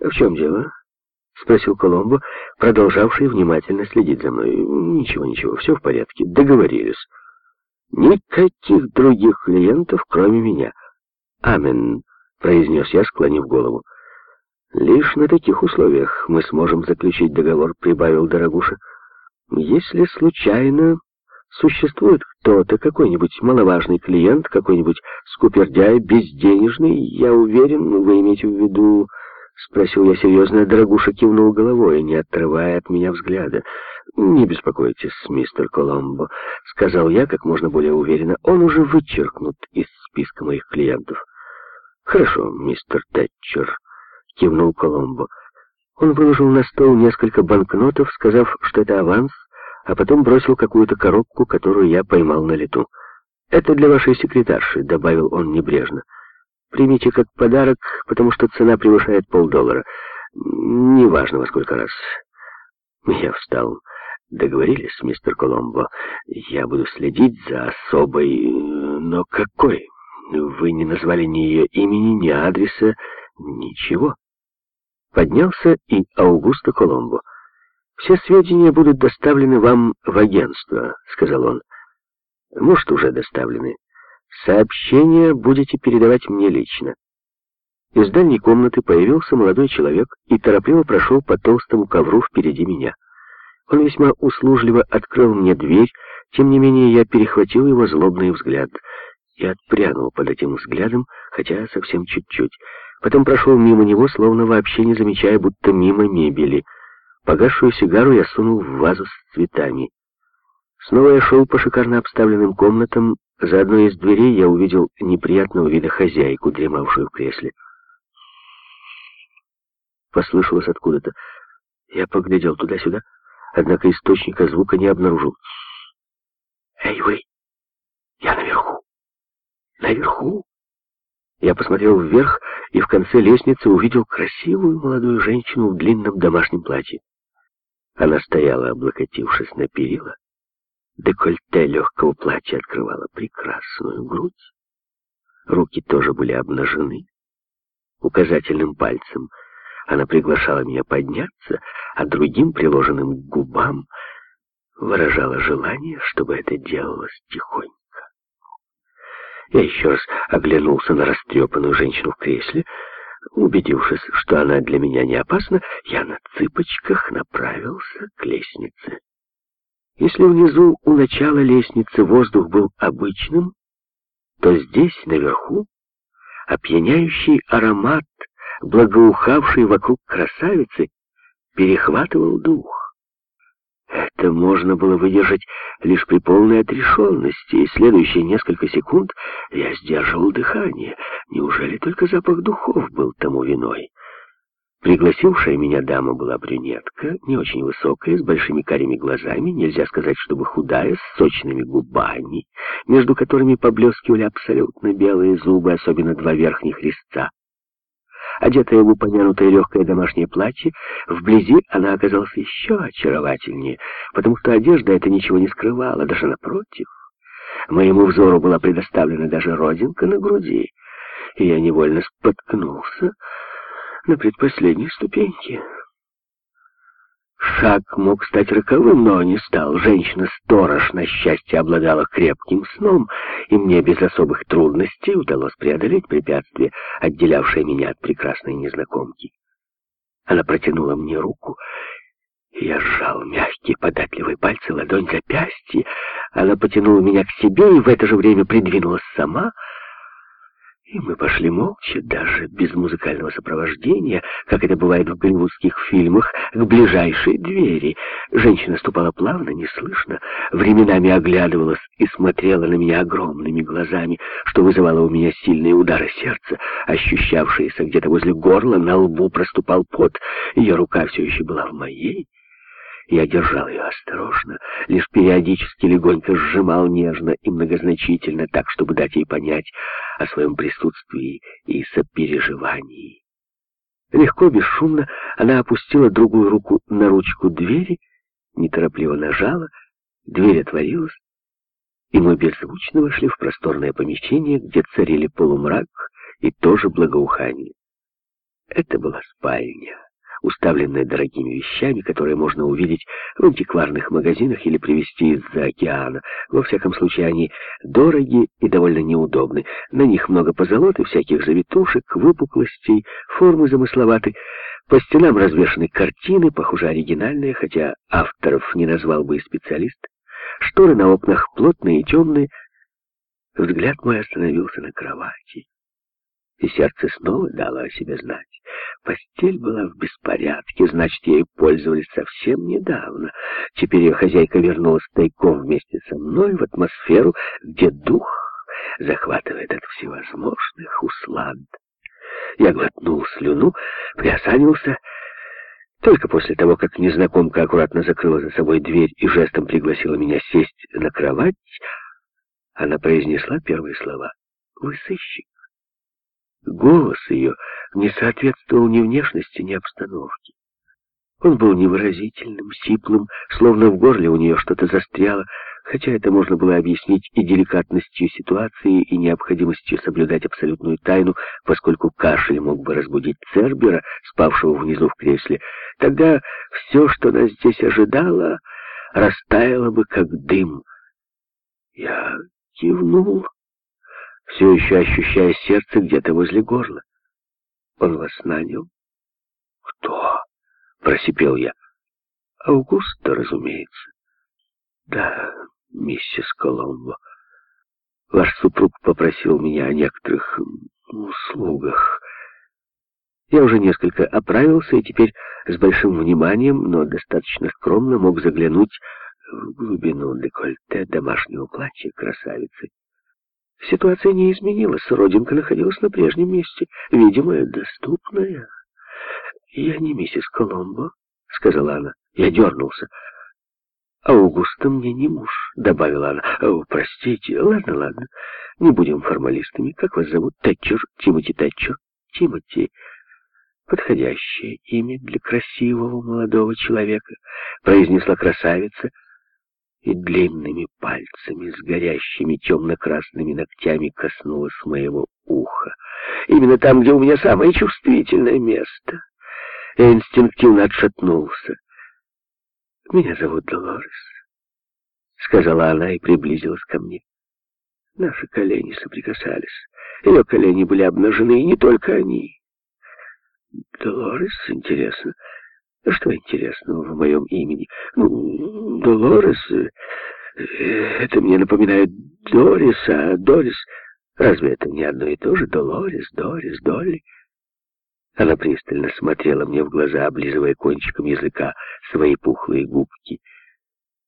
«В чем дело?» — спросил Коломбо, продолжавший внимательно следить за мной. «Ничего, ничего, все в порядке. Договорились. Никаких других клиентов, кроме меня». «Амен», — произнес я, склонив голову. «Лишь на таких условиях мы сможем заключить договор», — прибавил Дорогуша. «Если случайно существует кто-то, какой-нибудь маловажный клиент, какой-нибудь скупердяй, безденежный, я уверен, вы имеете в виду...» Спросил я серьезно, Дорогуша кивнул головой, не отрывая от меня взгляда. «Не беспокойтесь, мистер Коломбо», — сказал я как можно более уверенно. «Он уже вычеркнут из списка моих клиентов». «Хорошо, мистер Тэтчер», — кивнул Коломбо. Он выложил на стол несколько банкнотов, сказав, что это аванс, а потом бросил какую-то коробку, которую я поймал на лету. «Это для вашей секретарши», — добавил он небрежно. Примите как подарок, потому что цена превышает полдоллара. Неважно во сколько раз. Я встал. Договорились, мистер Коломбо. Я буду следить за особой... Но какой? Вы не назвали ни ее имени, ни адреса, ничего. Поднялся и Аугусто Коломбо. «Все сведения будут доставлены вам в агентство», — сказал он. «Может, уже доставлены. Сообщение будете передавать мне лично. Из дальней комнаты появился молодой человек и торопливо прошел по толстому ковру впереди меня. Он весьма услужливо открыл мне дверь, тем не менее я перехватил его злобный взгляд и отпрянул под этим взглядом, хотя совсем чуть-чуть. Потом прошел мимо него, словно вообще не замечая, будто мимо мебели. Погасшую сигару я сунул в вазу с цветами. Снова я шел по шикарно обставленным комнатам, за одной из дверей я увидел неприятного вида хозяйку, дремавшую в кресле. Послышалось откуда-то. Я поглядел туда-сюда, однако источника звука не обнаружил. «Эй, вы! Я наверху! Наверху!» Я посмотрел вверх и в конце лестницы увидел красивую молодую женщину в длинном домашнем платье. Она стояла, облокотившись на перила, Декольте легкого платья открывало прекрасную грудь. Руки тоже были обнажены. Указательным пальцем она приглашала меня подняться, а другим, приложенным к губам, выражала желание, чтобы это делалось тихонько. Я еще раз оглянулся на растрепанную женщину в кресле. Убедившись, что она для меня не опасна, я на цыпочках направился к лестнице. Если внизу у начала лестницы воздух был обычным, то здесь, наверху, опьяняющий аромат, благоухавший вокруг красавицы, перехватывал дух. Это можно было выдержать лишь при полной отрешенности, и следующие несколько секунд я сдерживал дыхание. Неужели только запах духов был тому виной? Пригласившая меня дама была брюнетка, не очень высокая, с большими карими глазами, нельзя сказать, чтобы худая, с сочными губами, между которыми поблескивали абсолютно белые зубы, особенно два верхних резца. Одетая в упомянутое легкое домашнее платье, вблизи она оказалась еще очаровательнее, потому что одежда это ничего не скрывала, даже напротив. Моему взору была предоставлена даже родинка на груди, и я невольно споткнулся, на предпоследней ступеньке. Шаг мог стать роковым, но не стал. Женщина-сторож, на счастье, обладала крепким сном, и мне без особых трудностей удалось преодолеть препятствие, отделявшее меня от прекрасной незнакомки. Она протянула мне руку, и я сжал мягкие податливые пальцы, ладонь запястья. Она потянула меня к себе и в это же время придвинулась сама — и мы пошли молча, даже без музыкального сопровождения, как это бывает в голливудских фильмах, к ближайшей двери. Женщина ступала плавно, неслышно, временами оглядывалась и смотрела на меня огромными глазами, что вызывало у меня сильные удары сердца, ощущавшиеся где-то возле горла, на лбу проступал пот. Ее рука все еще была в моей. Я держал ее осторожно, лишь периодически легонько сжимал нежно и многозначительно, так, чтобы дать ей понять о своем присутствии и сопереживании. Легко, бесшумно она опустила другую руку на ручку двери, неторопливо нажала, дверь отворилась, и мы беззвучно вошли в просторное помещение, где царили полумрак и тоже благоухание. Это была спальня уставленная дорогими вещами, которые можно увидеть в антикварных магазинах или привезти из-за океана. Во всяком случае, они дороги и довольно неудобны. На них много позолоты, всяких завитушек, выпуклостей, формы замысловаты. По стенам развешаны картины, похоже, оригинальные, хотя авторов не назвал бы и специалист. Шторы на окнах плотные и темные. Взгляд мой остановился на кровати и сердце снова дало о себе знать. Постель была в беспорядке, значит, ею пользовались совсем недавно. Теперь ее хозяйка вернулась тайком вместе со мной в атмосферу, где дух захватывает от всевозможных услад. Я глотнул слюну, приосанился. Только после того, как незнакомка аккуратно закрыла за собой дверь и жестом пригласила меня сесть на кровать, она произнесла первые слова. «Вы сыщик?» Голос ее не соответствовал ни внешности, ни обстановке. Он был невыразительным, сиплым, словно в горле у нее что-то застряло, хотя это можно было объяснить и деликатностью ситуации, и необходимостью соблюдать абсолютную тайну, поскольку кашель мог бы разбудить Цербера, спавшего внизу в кресле. Тогда все, что нас здесь ожидало, растаяло бы, как дым. Я кивнул все еще ощущая сердце где-то возле горла. «Он вас нанял?» «Кто?» — просипел я. «Аугуста, разумеется». «Да, миссис Коломбо. Ваш супруг попросил меня о некоторых услугах. Я уже несколько оправился и теперь с большим вниманием, но достаточно скромно мог заглянуть в глубину декольте домашнего платья красавицы. Ситуация не изменилась, родинка находилась на прежнем месте, видимая, доступная. «Я не миссис Коломбо», — сказала она. Я дернулся. «Аугуста мне не муж», — добавила она. «О, простите, ладно, ладно, не будем формалистами. Как вас зовут? Тэтчер? Тимоти Тэтчер? Тимоти. Подходящее имя для красивого молодого человека», — произнесла красавица, — и длинными пальцами с горящими темно-красными ногтями коснулась моего уха. Именно там, где у меня самое чувствительное место. Я инстинктивно отшатнулся. «Меня зовут Долорес», — сказала она и приблизилась ко мне. Наши колени соприкасались. Ее колени были обнажены, и не только они. «Долорес, интересно, что интересного в моем имени? Ну, Долорес... Э, это мне напоминает Дорис, а Дорис... Разве это не одно и то же? Долорес, Дорис, Долли? Она пристально смотрела мне в глаза, облизывая кончиком языка свои пухлые губки —